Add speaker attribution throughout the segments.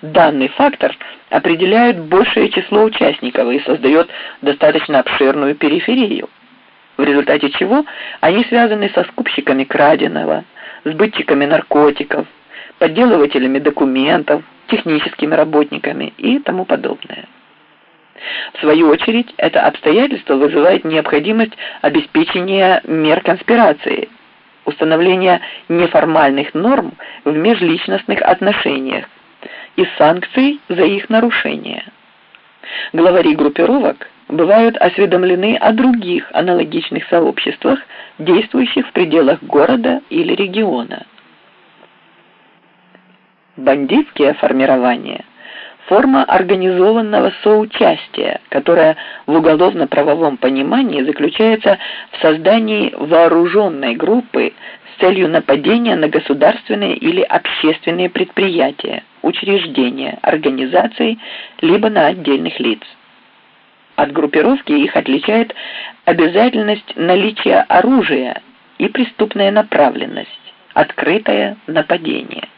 Speaker 1: данный фактор определяет большее число участников и создает достаточно обширную периферию, в результате чего они связаны со скупщиками краденого, сбытчиками наркотиков, подделывателями документов, техническими работниками и тому подобное. В свою очередь, это обстоятельство вызывает необходимость обеспечения мер конспирации, установления неформальных норм в межличностных отношениях, и санкций за их нарушение. Главари группировок бывают осведомлены о других аналогичных сообществах, действующих в пределах города или региона. Бандитские формирования – форма организованного соучастия, которая в уголовно-правовом понимании заключается в создании вооруженной группы целью нападения на государственные или общественные предприятия, учреждения, организаций, либо на отдельных лиц. От группировки их отличает обязательность наличия оружия и преступная направленность, открытое нападение.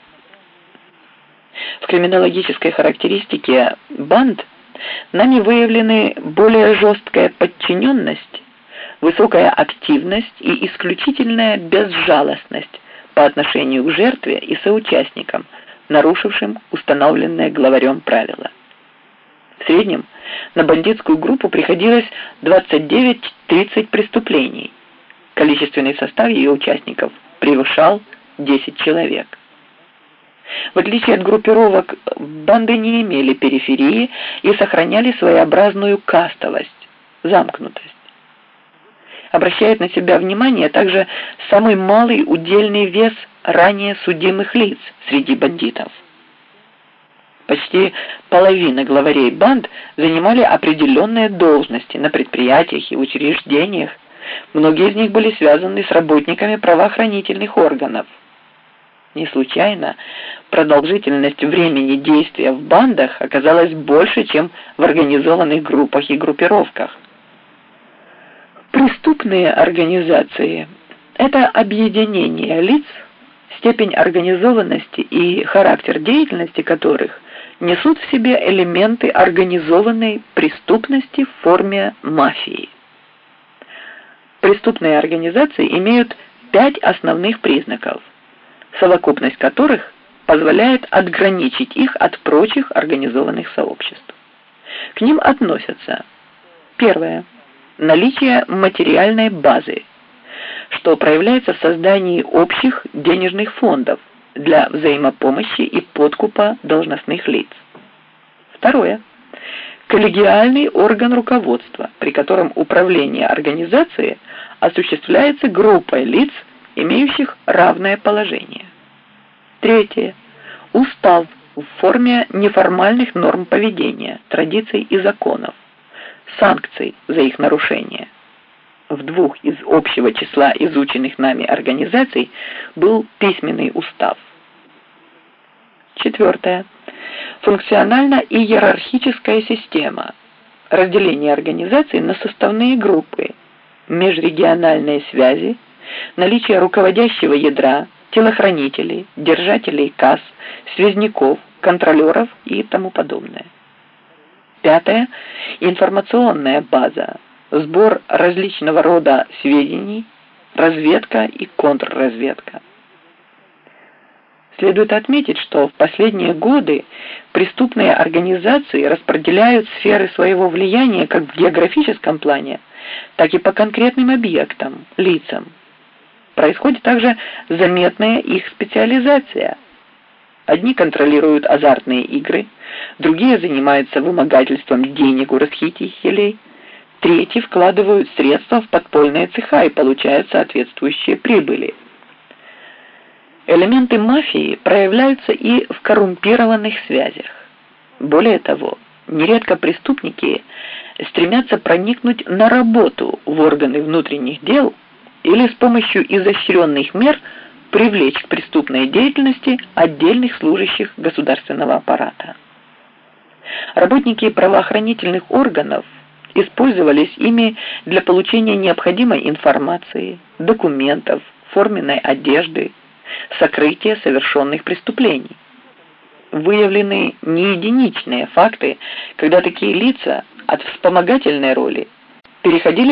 Speaker 1: В криминологической характеристике банд нами выявлены более жесткая подчиненность, высокая активность и исключительная безжалостность по отношению к жертве и соучастникам – нарушившим установленное главарем правила. В среднем на бандитскую группу приходилось 29-30 преступлений. Количественный состав ее участников превышал 10 человек. В отличие от группировок, банды не имели периферии и сохраняли своеобразную кастовость, замкнутость. Обращает на себя внимание также самый малый удельный вес – ранее судимых лиц среди бандитов. Почти половина главарей банд занимали определенные должности на предприятиях и учреждениях. Многие из них были связаны с работниками правоохранительных органов. Не случайно продолжительность времени действия в бандах оказалась больше, чем в организованных группах и группировках. Преступные организации – это объединение лиц, степень организованности и характер деятельности которых несут в себе элементы организованной преступности в форме мафии. Преступные организации имеют пять основных признаков, совокупность которых позволяет отграничить их от прочих организованных сообществ. К ним относятся первое наличие материальной базы что проявляется в создании общих денежных фондов для взаимопомощи и подкупа должностных лиц. Второе. Коллегиальный орган руководства, при котором управление организацией осуществляется группой лиц, имеющих равное положение. Третье. Устав в форме неформальных норм поведения, традиций и законов, санкций за их нарушение в двух из общего числа изученных нами организаций был письменный устав. Четвертое. Функционально-иерархическая система. Разделение организаций на составные группы, межрегиональные связи, наличие руководящего ядра, телохранителей, держателей касс, связников, контролеров и тому подобное. Пятое. Информационная база сбор различного рода сведений, разведка и контрразведка. Следует отметить, что в последние годы преступные организации распределяют сферы своего влияния как в географическом плане, так и по конкретным объектам, лицам. Происходит также заметная их специализация. Одни контролируют азартные игры, другие занимаются вымогательством денег у расхитителей – Третьи вкладывают средства в подпольные цеха и получают соответствующие прибыли. Элементы мафии проявляются и в коррумпированных связях. Более того, нередко преступники стремятся проникнуть на работу в органы внутренних дел или с помощью изощренных мер привлечь к преступной деятельности отдельных служащих государственного аппарата. Работники правоохранительных органов – использовались ими для получения необходимой информации, документов, форменной одежды, сокрытия совершенных преступлений. выявлены не единичные факты, когда такие лица от вспомогательной роли переходили